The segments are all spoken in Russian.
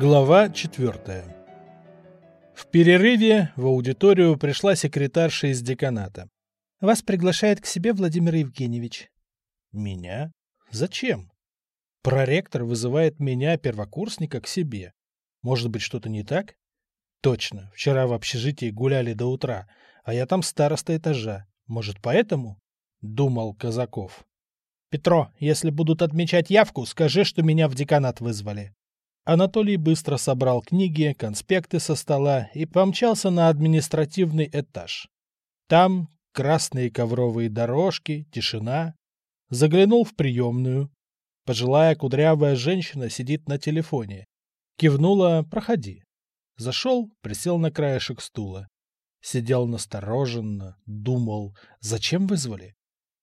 Глава 4. В перерыве в аудиторию пришла секретарша из деканата. «Вас приглашает к себе Владимир Евгеньевич». «Меня? Зачем?» Проректор вызывает меня, первокурсника, к себе. Может быть, что-то не так? Точно, вчера в общежитии гуляли до утра, а я там староста этажа. Может, поэтому? Думал Казаков. Петро, если будут отмечать явку, скажи, что меня в деканат вызвали. Анатолий быстро собрал книги, конспекты со стола и помчался на административный этаж. Там красные ковровые дорожки, тишина. Заглянул в приемную. Пожилая кудрявая женщина сидит на телефоне. Кивнула «Проходи». Зашел, присел на краешек стула. Сидел настороженно, думал, зачем вызвали.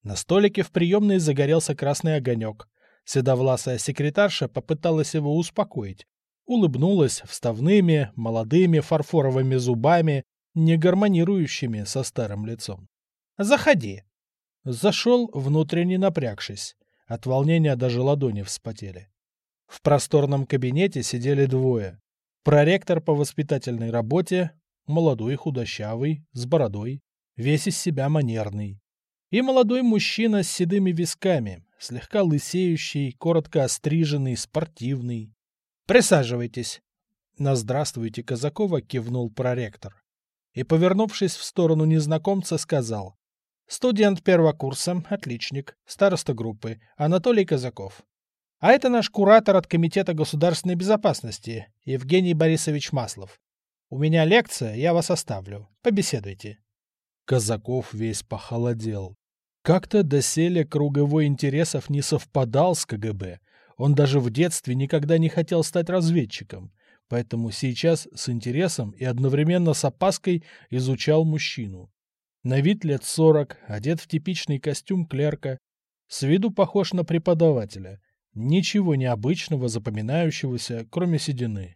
На столике в приемной загорелся красный огонек. Седовласая секретарша попыталась его успокоить. Улыбнулась вставными, молодыми фарфоровыми зубами, не гармонирующими со старым лицом. «Заходи!» Зашел, внутренне напрягшись. От волнения даже ладони вспотели. В просторном кабинете сидели двое. Проректор по воспитательной работе, молодой худощавый, с бородой, весь из себя манерный. И молодой мужчина с седыми висками, слегка лысеющий, коротко остриженный, спортивный. «Присаживайтесь!» На «Здравствуйте, Казакова» кивнул проректор. И, повернувшись в сторону незнакомца, сказал. «Студент первого курса, отличник, староста группы, Анатолий Казаков. А это наш куратор от Комитета государственной безопасности, Евгений Борисович Маслов. У меня лекция, я вас оставлю. Побеседуйте». Казаков весь похолодел. Как-то доселе круговой интересов не совпадал с КГБ. Он даже в детстве никогда не хотел стать разведчиком, поэтому сейчас с интересом и одновременно с опаской изучал мужчину. На вид лет сорок, одет в типичный костюм клерка, с виду похож на преподавателя. Ничего необычного, запоминающегося, кроме седины.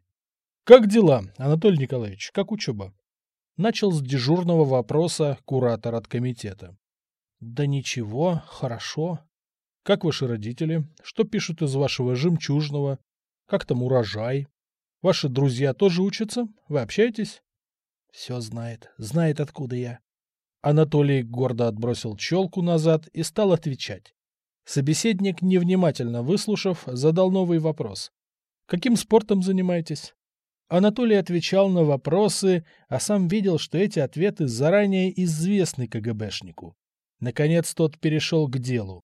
«Как дела, Анатолий Николаевич? Как учеба?» Начал с дежурного вопроса куратор от комитета. Да ничего, хорошо. Как ваши родители? Что пишут из вашего жемчужного? Как там урожай? Ваши друзья тоже учатся? Вы общаетесь? Все знает. Знает, откуда я. Анатолий гордо отбросил челку назад и стал отвечать. Собеседник, невнимательно выслушав, задал новый вопрос. Каким спортом занимаетесь? Анатолий отвечал на вопросы, а сам видел, что эти ответы заранее известны КГБшнику. Наконец тот перешел к делу.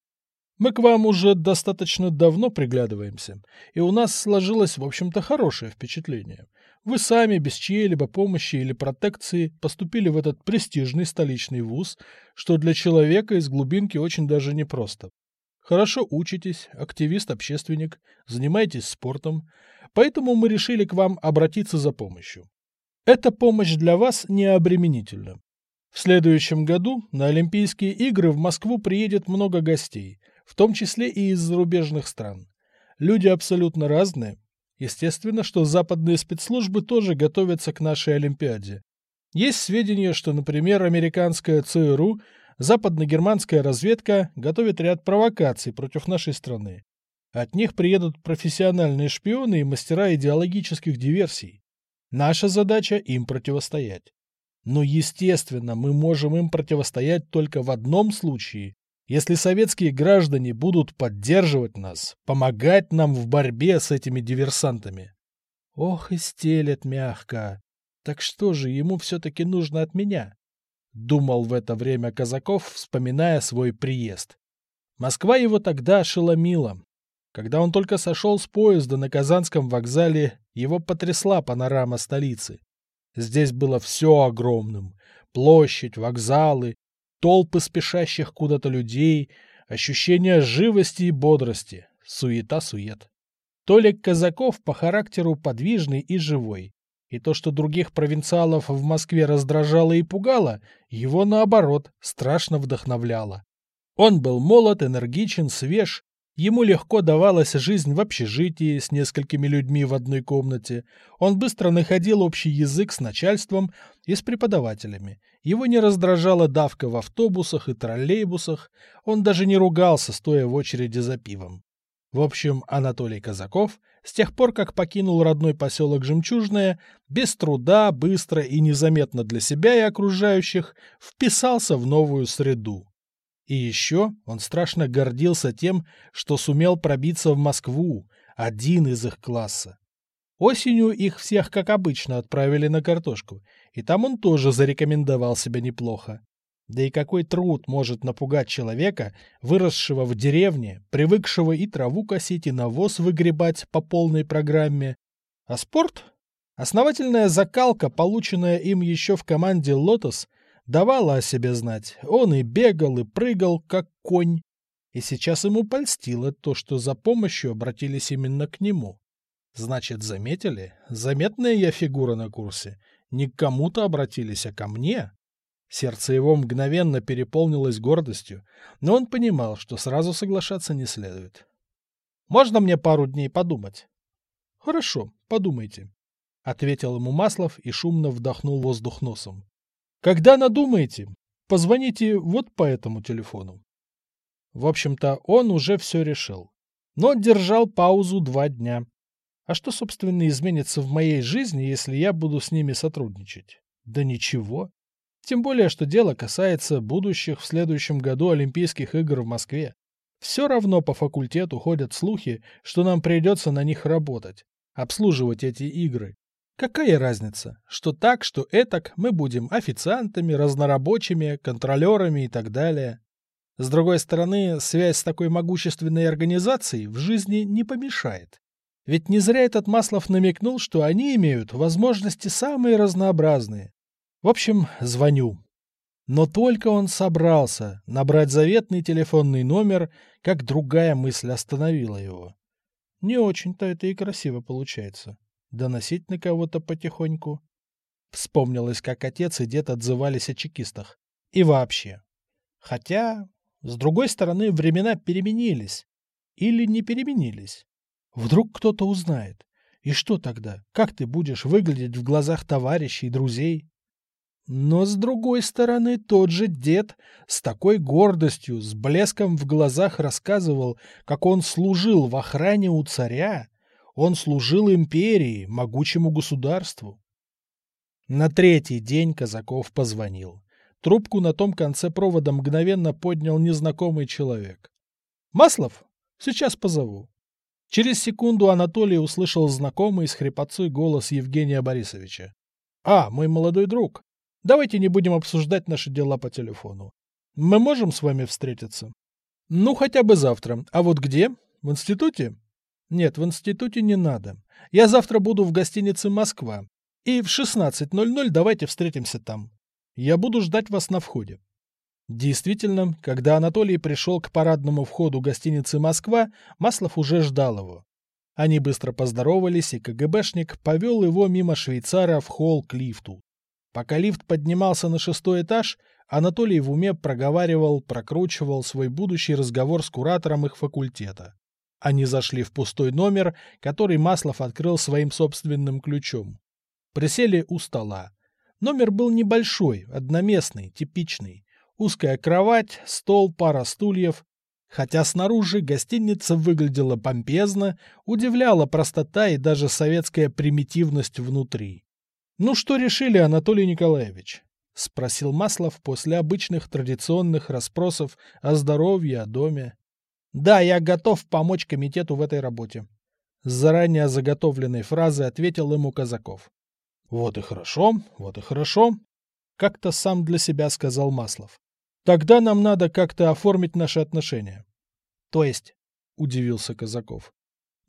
Мы к вам уже достаточно давно приглядываемся, и у нас сложилось, в общем-то, хорошее впечатление. Вы сами, без чьей-либо помощи или протекции, поступили в этот престижный столичный вуз, что для человека из глубинки очень даже непросто. Хорошо учитесь, активист-общественник, занимаетесь спортом, поэтому мы решили к вам обратиться за помощью. Эта помощь для вас не обременительна. В следующем году на Олимпийские игры в Москву приедет много гостей, в том числе и из зарубежных стран. Люди абсолютно разные. Естественно, что западные спецслужбы тоже готовятся к нашей Олимпиаде. Есть сведения, что, например, американская ЦРУ, западно-германская разведка готовит ряд провокаций против нашей страны. От них приедут профессиональные шпионы и мастера идеологических диверсий. Наша задача им противостоять. Но, естественно, мы можем им противостоять только в одном случае, если советские граждане будут поддерживать нас, помогать нам в борьбе с этими диверсантами. Ох, и стелет мягко. Так что же ему все-таки нужно от меня? Думал в это время Казаков, вспоминая свой приезд. Москва его тогда ошеломила. Когда он только сошел с поезда на Казанском вокзале, его потрясла панорама столицы. Здесь было все огромным. Площадь, вокзалы, толпы спешащих куда-то людей, ощущение живости и бодрости, суета-сует. Толик Казаков по характеру подвижный и живой. И то, что других провинциалов в Москве раздражало и пугало, его, наоборот, страшно вдохновляло. Он был молод, энергичен, свеж, Ему легко давалась жизнь в общежитии с несколькими людьми в одной комнате. Он быстро находил общий язык с начальством и с преподавателями. Его не раздражала давка в автобусах и троллейбусах. Он даже не ругался, стоя в очереди за пивом. В общем, Анатолий Казаков с тех пор, как покинул родной поселок Жемчужное, без труда, быстро и незаметно для себя и окружающих вписался в новую среду. И еще он страшно гордился тем, что сумел пробиться в Москву, один из их класса. Осенью их всех, как обычно, отправили на картошку, и там он тоже зарекомендовал себя неплохо. Да и какой труд может напугать человека, выросшего в деревне, привыкшего и траву косить, и навоз выгребать по полной программе? А спорт? Основательная закалка, полученная им еще в команде «Лотос», давала о себе знать. Он и бегал, и прыгал, как конь. И сейчас ему польстило то, что за помощью обратились именно к нему. Значит, заметили? Заметная я фигура на курсе. Не к кому-то обратились, а ко мне. Сердце его мгновенно переполнилось гордостью, но он понимал, что сразу соглашаться не следует. «Можно мне пару дней подумать?» «Хорошо, подумайте», — ответил ему Маслов и шумно вдохнул воздух носом. «Когда надумаете, позвоните вот по этому телефону». В общем-то, он уже все решил, но держал паузу два дня. А что, собственно, изменится в моей жизни, если я буду с ними сотрудничать? Да ничего. Тем более, что дело касается будущих в следующем году Олимпийских игр в Москве. Все равно по факультету ходят слухи, что нам придется на них работать, обслуживать эти игры. Какая разница, что так, что этак мы будем официантами, разнорабочими, контролерами и так далее. С другой стороны, связь с такой могущественной организацией в жизни не помешает. Ведь не зря этот Маслов намекнул, что они имеют возможности самые разнообразные. В общем, звоню. Но только он собрался набрать заветный телефонный номер, как другая мысль остановила его. Не очень-то это и красиво получается. Доносить на кого-то потихоньку. Вспомнилось, как отец и дед отзывались о чекистах. И вообще. Хотя, с другой стороны, времена переменились. Или не переменились. Вдруг кто-то узнает. И что тогда? Как ты будешь выглядеть в глазах товарищей, друзей? Но, с другой стороны, тот же дед с такой гордостью, с блеском в глазах рассказывал, как он служил в охране у царя, он служил империи, могучему государству. На третий день Казаков позвонил. Трубку на том конце провода мгновенно поднял незнакомый человек. «Маслов? Сейчас позову». Через секунду Анатолий услышал знакомый с хрипотцой голос Евгения Борисовича. «А, мой молодой друг, Давайте не будем обсуждать наши дела по телефону. Мы можем с вами встретиться? Ну, хотя бы завтра. А вот где? В институте? Нет, в институте не надо. Я завтра буду в гостинице «Москва». И в 16.00 давайте встретимся там. Я буду ждать вас на входе. Действительно, когда Анатолий пришел к парадному входу гостиницы «Москва», Маслов уже ждал его. Они быстро поздоровались, и КГБшник повел его мимо швейцара в холл к лифту. Пока лифт поднимался на шестой этаж, Анатолий в уме проговаривал, прокручивал свой будущий разговор с куратором их факультета. Они зашли в пустой номер, который Маслов открыл своим собственным ключом. Присели у стола. Номер был небольшой, одноместный, типичный. Узкая кровать, стол, пара стульев. Хотя снаружи гостиница выглядела помпезно, удивляла простота и даже советская примитивность внутри. «Ну что решили, Анатолий Николаевич?» — спросил Маслов после обычных традиционных расспросов о здоровье, о доме. «Да, я готов помочь комитету в этой работе», — с заранее заготовленной фразы ответил ему Казаков. «Вот и хорошо, вот и хорошо», — как-то сам для себя сказал Маслов. «Тогда нам надо как-то оформить наши отношения». «То есть?» — удивился Казаков.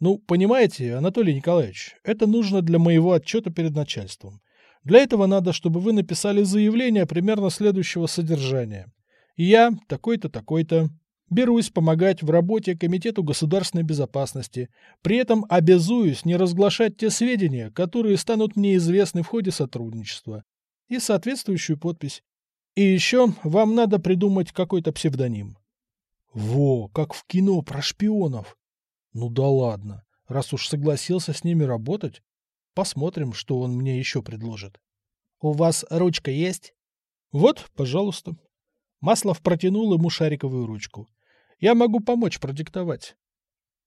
Ну, понимаете, Анатолий Николаевич, это нужно для моего отчета перед начальством. Для этого надо, чтобы вы написали заявление примерно следующего содержания. Я, такой-то, такой-то, берусь помогать в работе Комитету государственной безопасности, при этом обязуюсь не разглашать те сведения, которые станут мне известны в ходе сотрудничества, и соответствующую подпись. И еще вам надо придумать какой-то псевдоним. Во, как в кино про шпионов. Ну да ладно. Раз уж согласился с ними работать, посмотрим, что он мне еще предложит. У вас ручка есть? Вот, пожалуйста. Маслов протянул ему шариковую ручку. Я могу помочь продиктовать.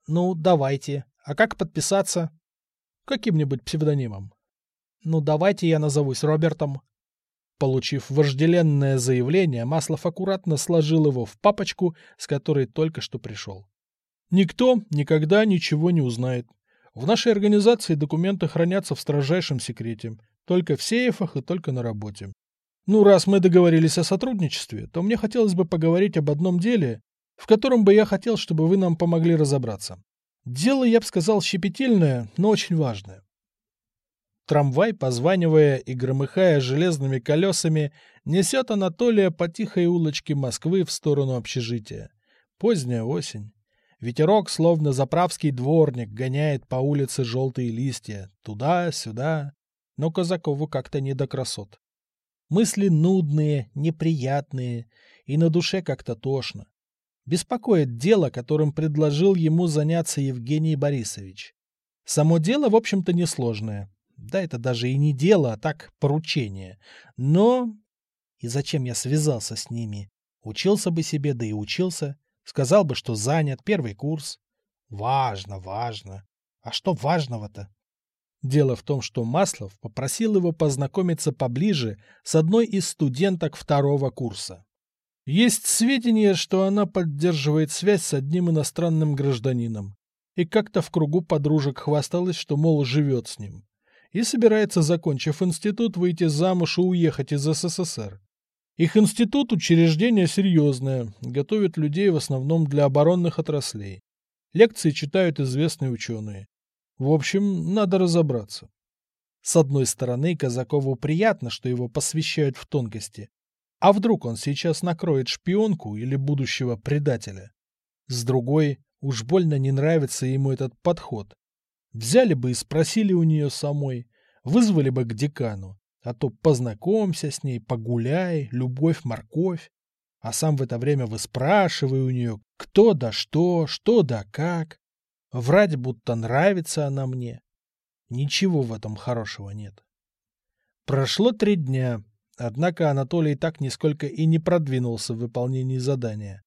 Ну, давайте. А как подписаться? Каким-нибудь псевдонимом. Ну, давайте я назовусь Робертом. Получив вожделенное заявление, Маслов аккуратно сложил его в папочку, с которой только что пришел. Никто никогда ничего не узнает. В нашей организации документы хранятся в строжайшем секрете, только в сейфах и только на работе. Ну, раз мы договорились о сотрудничестве, то мне хотелось бы поговорить об одном деле, в котором бы я хотел, чтобы вы нам помогли разобраться. Дело, я бы сказал, щепетильное, но очень важное. Трамвай, позванивая и громыхая железными колесами, несет Анатолия по тихой улочке Москвы в сторону общежития. Поздняя осень. Ветерок, словно заправский дворник, гоняет по улице желтые листья, туда-сюда, но Казакову как-то не до красот. Мысли нудные, неприятные, и на душе как-то тошно. Беспокоит дело, которым предложил ему заняться Евгений Борисович. Само дело, в общем-то, несложное. Да, это даже и не дело, а так поручение. Но... И зачем я связался с ними? Учился бы себе, да и учился. Сказал бы, что занят, первый курс. Важно, важно. А что важного-то? Дело в том, что Маслов попросил его познакомиться поближе с одной из студенток второго курса. Есть сведения, что она поддерживает связь с одним иностранным гражданином и как-то в кругу подружек хвасталась, что, мол, живет с ним. И собирается, закончив институт, выйти замуж и уехать из СССР. Их институт – учреждение серьезное, готовит людей в основном для оборонных отраслей. Лекции читают известные ученые. В общем, надо разобраться. С одной стороны, Казакову приятно, что его посвящают в тонкости. А вдруг он сейчас накроет шпионку или будущего предателя? С другой, уж больно не нравится ему этот подход. Взяли бы и спросили у нее самой, вызвали бы к декану. А то познакомься с ней, погуляй, любовь-морковь. А сам в это время выспрашивай у нее, кто да что, что да как. Врать, будто нравится она мне. Ничего в этом хорошего нет. Прошло три дня, однако Анатолий так нисколько и не продвинулся в выполнении задания.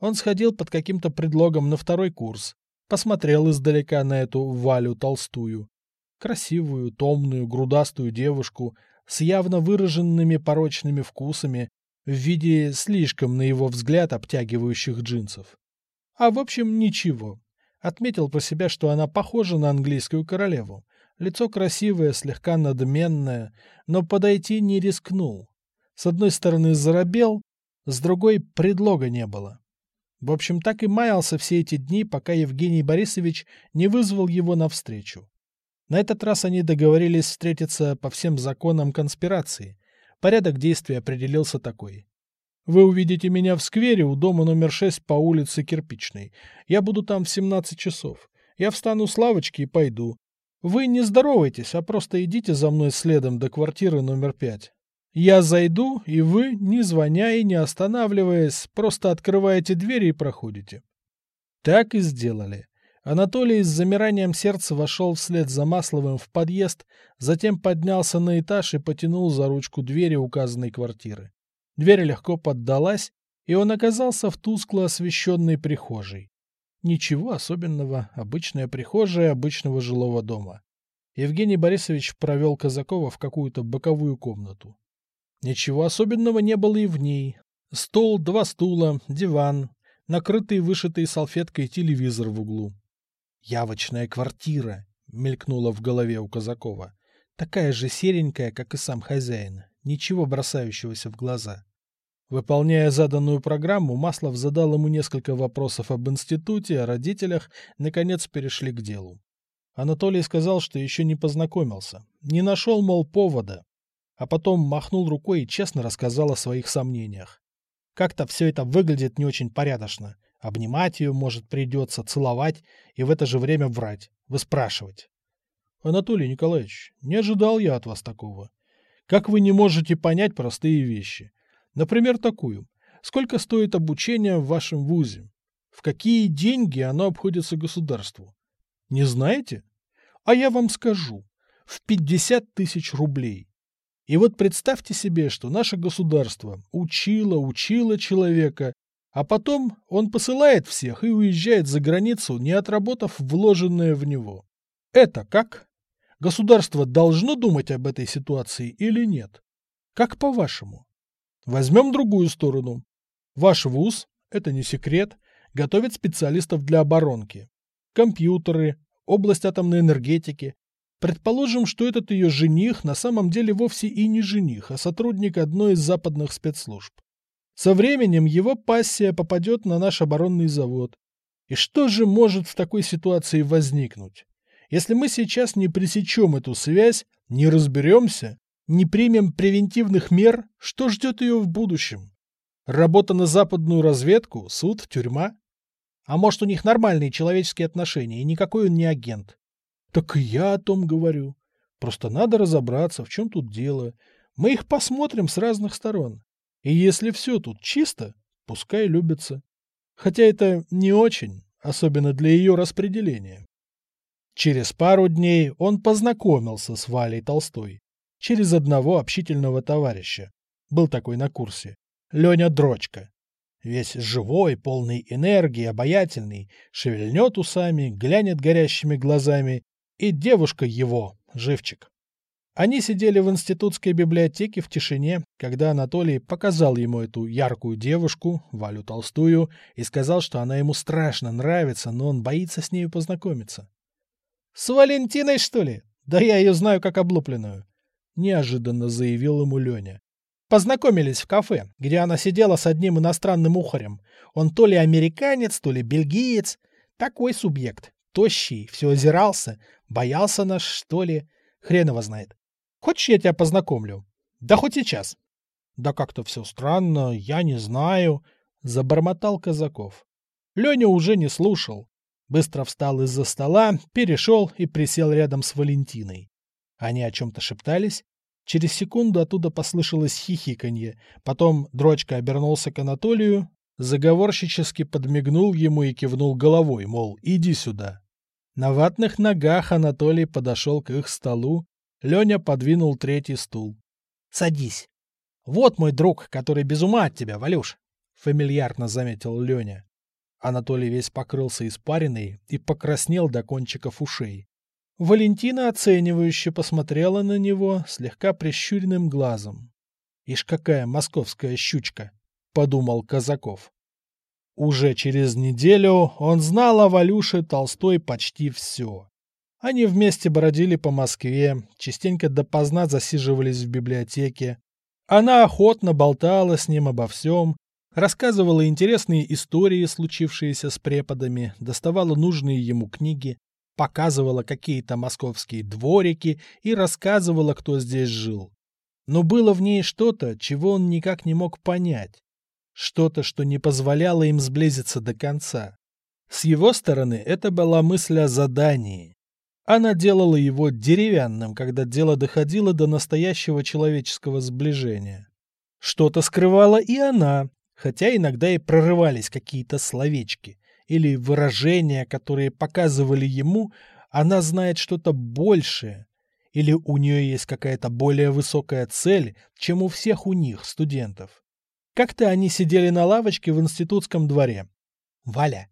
Он сходил под каким-то предлогом на второй курс, посмотрел издалека на эту Валю Толстую. Красивую, томную, грудастую девушку с явно выраженными порочными вкусами в виде слишком, на его взгляд, обтягивающих джинсов. А в общем, ничего. Отметил про себя, что она похожа на английскую королеву. Лицо красивое, слегка надменное, но подойти не рискнул. С одной стороны заробел, с другой предлога не было. В общем, так и маялся все эти дни, пока Евгений Борисович не вызвал его навстречу. На этот раз они договорились встретиться по всем законам конспирации. Порядок действий определился такой. Вы увидите меня в сквере у дома номер 6 по улице Кирпичной. Я буду там в 17 часов. Я встану с лавочки и пойду. Вы не здоровайтесь, а просто идите за мной следом до квартиры номер 5. Я зайду, и вы, не звоня и не останавливаясь, просто открываете двери и проходите. Так и сделали. Анатолий с замиранием сердца вошел вслед за Масловым в подъезд, затем поднялся на этаж и потянул за ручку двери указанной квартиры. Дверь легко поддалась, и он оказался в тускло освещенной прихожей. Ничего особенного, обычная прихожая обычного жилого дома. Евгений Борисович провел Казакова в какую-то боковую комнату. Ничего особенного не было и в ней. Стол, два стула, диван, накрытый вышитой салфеткой телевизор в углу. «Явочная квартира», — мелькнула в голове у Казакова. «Такая же серенькая, как и сам хозяин. Ничего бросающегося в глаза». Выполняя заданную программу, Маслов задал ему несколько вопросов об институте, о родителях, наконец перешли к делу. Анатолий сказал, что еще не познакомился. Не нашел, мол, повода. А потом махнул рукой и честно рассказал о своих сомнениях. Как-то все это выглядит не очень порядочно. Обнимать ее, может, придется, целовать и в это же время врать, выспрашивать. Анатолий Николаевич, не ожидал я от вас такого. Как вы не можете понять простые вещи? Например, такую. Сколько стоит обучение в вашем вузе? В какие деньги оно обходится государству? Не знаете? А я вам скажу. В 50 тысяч рублей. И вот представьте себе, что наше государство учило, учило человека А потом он посылает всех и уезжает за границу, не отработав вложенное в него. Это как? Государство должно думать об этой ситуации или нет? Как по-вашему? Возьмем другую сторону. Ваш вуз, это не секрет, готовит специалистов для оборонки. Компьютеры, область атомной энергетики. Предположим, что этот ее жених на самом деле вовсе и не жених, а сотрудник одной из западных спецслужб. Со временем его пассия попадет на наш оборонный завод. И что же может в такой ситуации возникнуть? Если мы сейчас не пресечем эту связь, не разберемся, не примем превентивных мер, что ждет ее в будущем? Работа на западную разведку, суд, тюрьма? А может, у них нормальные человеческие отношения, и никакой он не агент? Так и я о том говорю. Просто надо разобраться, в чем тут дело. Мы их посмотрим с разных сторон. И если все тут чисто, пускай любится. Хотя это не очень, особенно для ее распределения. Через пару дней он познакомился с Валей Толстой. Через одного общительного товарища. Был такой на курсе. Леня Дрочка. Весь живой, полный энергии, обаятельный, шевельнет усами, глянет горящими глазами. И девушка его, живчик. Они сидели в институтской библиотеке в тишине, когда Анатолий показал ему эту яркую девушку, Валю Толстую, и сказал, что она ему страшно нравится, но он боится с нею познакомиться. «С Валентиной, что ли? Да я ее знаю как облупленную», — неожиданно заявил ему Леня. Познакомились в кафе, где она сидела с одним иностранным ухарем. Он то ли американец, то ли бельгиец. Такой субъект. Тощий, все озирался, боялся нас, что ли. Хрен его знает. Хочешь, я тебя познакомлю? Да хоть сейчас. Да как-то все странно, я не знаю, забормотал Казаков. Леня уже не слушал. Быстро встал из-за стола, перешел и присел рядом с Валентиной. Они о чем-то шептались. Через секунду оттуда послышалось хихиканье. Потом дрочка обернулся к Анатолию, заговорщически подмигнул ему и кивнул головой, мол, иди сюда. На ватных ногах Анатолий подошел к их столу Леня подвинул третий стул. «Садись. Вот мой друг, который без ума от тебя, Валюш», — фамильярно заметил Леня. Анатолий весь покрылся испариной и покраснел до кончиков ушей. Валентина оценивающе посмотрела на него слегка прищуренным глазом. «Ишь какая московская щучка!» — подумал Казаков. Уже через неделю он знал о Валюше Толстой почти все. Они вместе бродили по Москве, частенько допоздна засиживались в библиотеке. Она охотно болтала с ним обо всем, рассказывала интересные истории, случившиеся с преподами, доставала нужные ему книги, показывала какие-то московские дворики и рассказывала, кто здесь жил. Но было в ней что-то, чего он никак не мог понять. Что-то, что не позволяло им сблизиться до конца. С его стороны это была мысль о задании. Она делала его деревянным, когда дело доходило до настоящего человеческого сближения. Что-то скрывала и она, хотя иногда и прорывались какие-то словечки или выражения, которые показывали ему, она знает что-то большее, или у нее есть какая-то более высокая цель, чем у всех у них, студентов. Как-то они сидели на лавочке в институтском дворе. «Валя,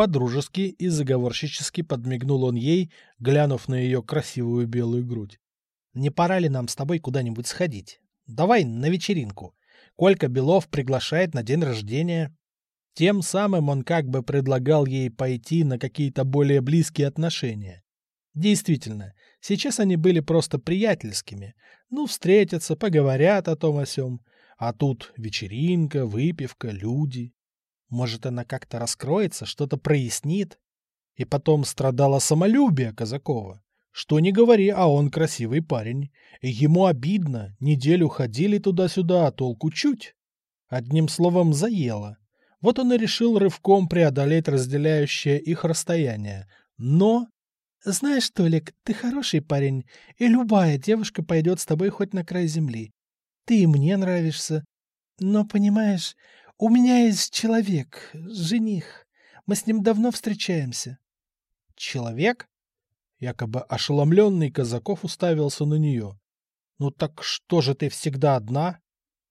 Подружески и заговорщически подмигнул он ей, глянув на ее красивую белую грудь. «Не пора ли нам с тобой куда-нибудь сходить? Давай на вечеринку. Колька Белов приглашает на день рождения». Тем самым он как бы предлагал ей пойти на какие-то более близкие отношения. Действительно, сейчас они были просто приятельскими. Ну, встретятся, поговорят о том о сём. А тут вечеринка, выпивка, люди. Может, она как-то раскроется, что-то прояснит? И потом страдало самолюбие Казакова. Что не говори, а он красивый парень. И ему обидно, неделю ходили туда-сюда, а толку чуть. Одним словом, заело. Вот он и решил рывком преодолеть разделяющее их расстояние. Но... Знаешь, Толик, ты хороший парень, и любая девушка пойдет с тобой хоть на край земли. Ты и мне нравишься. Но, понимаешь, «У меня есть человек, жених. Мы с ним давно встречаемся». «Человек?» Якобы ошеломленный Казаков уставился на нее. «Ну так что же ты всегда одна?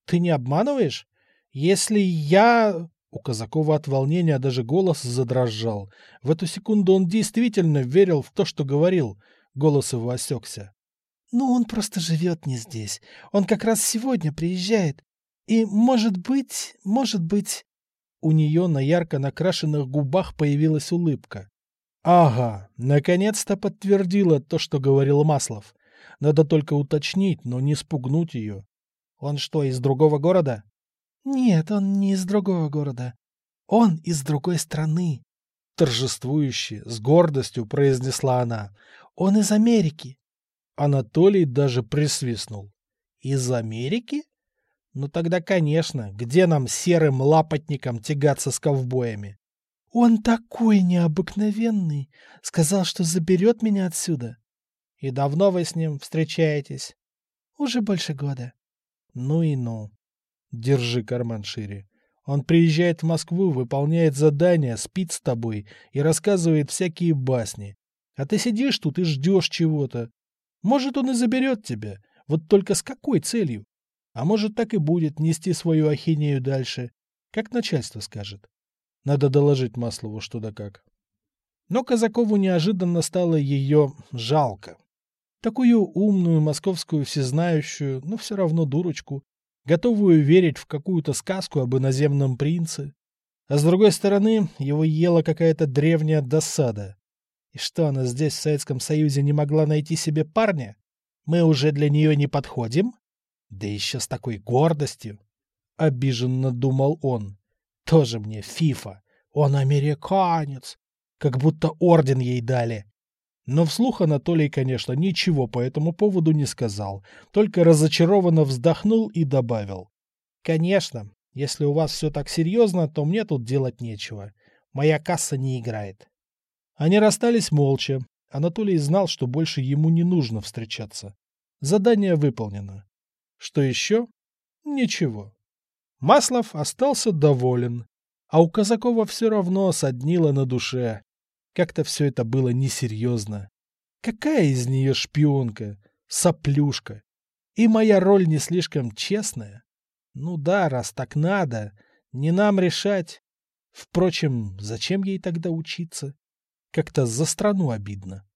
Ты не обманываешь? Если я...» У Казакова от волнения даже голос задрожал. В эту секунду он действительно верил в то, что говорил. Голос его осекся. «Ну, он просто живет не здесь. Он как раз сегодня приезжает. И, может быть, может быть...» У нее на ярко накрашенных губах появилась улыбка. Ага, наконец-то подтвердила то, что говорил Маслов. Надо только уточнить, но не спугнуть ее. Он что, из другого города? Нет, он не из другого города. Он из другой страны. Торжествующе, с гордостью произнесла она. Он из Америки. Анатолий даже присвистнул. Из Америки? Ну тогда, конечно, где нам серым лапотникам тягаться с ковбоями? Он такой необыкновенный. Сказал, что заберет меня отсюда. И давно вы с ним встречаетесь? Уже больше года. Ну и ну. Держи карман шире. Он приезжает в Москву, выполняет задания, спит с тобой и рассказывает всякие басни. А ты сидишь тут и ждешь чего-то. Может, он и заберет тебя. Вот только с какой целью? А может, так и будет нести свою ахинею дальше, как начальство скажет. Надо доложить Маслову что да как. Но Казакову неожиданно стало ее жалко. Такую умную московскую всезнающую, но все равно дурочку, готовую верить в какую-то сказку об иноземном принце. А с другой стороны, его ела какая-то древняя досада. И что, она здесь, в Советском Союзе, не могла найти себе парня? Мы уже для нее не подходим? Да еще с такой гордостью. Обиженно думал он. Тоже мне фифа. Он американец. Как будто орден ей дали. Но вслух Анатолий, конечно, ничего по этому поводу не сказал, только разочарованно вздохнул и добавил. «Конечно, если у вас все так серьезно, то мне тут делать нечего. Моя касса не играет». Они расстались молча. Анатолий знал, что больше ему не нужно встречаться. Задание выполнено. Что еще? Ничего. Маслов остался доволен, а у Казакова все равно соднило на душе. Как-то все это было несерьезно. Какая из нее шпионка? Соплюшка. И моя роль не слишком честная? Ну да, раз так надо, не нам решать. Впрочем, зачем ей тогда учиться? Как-то за страну обидно.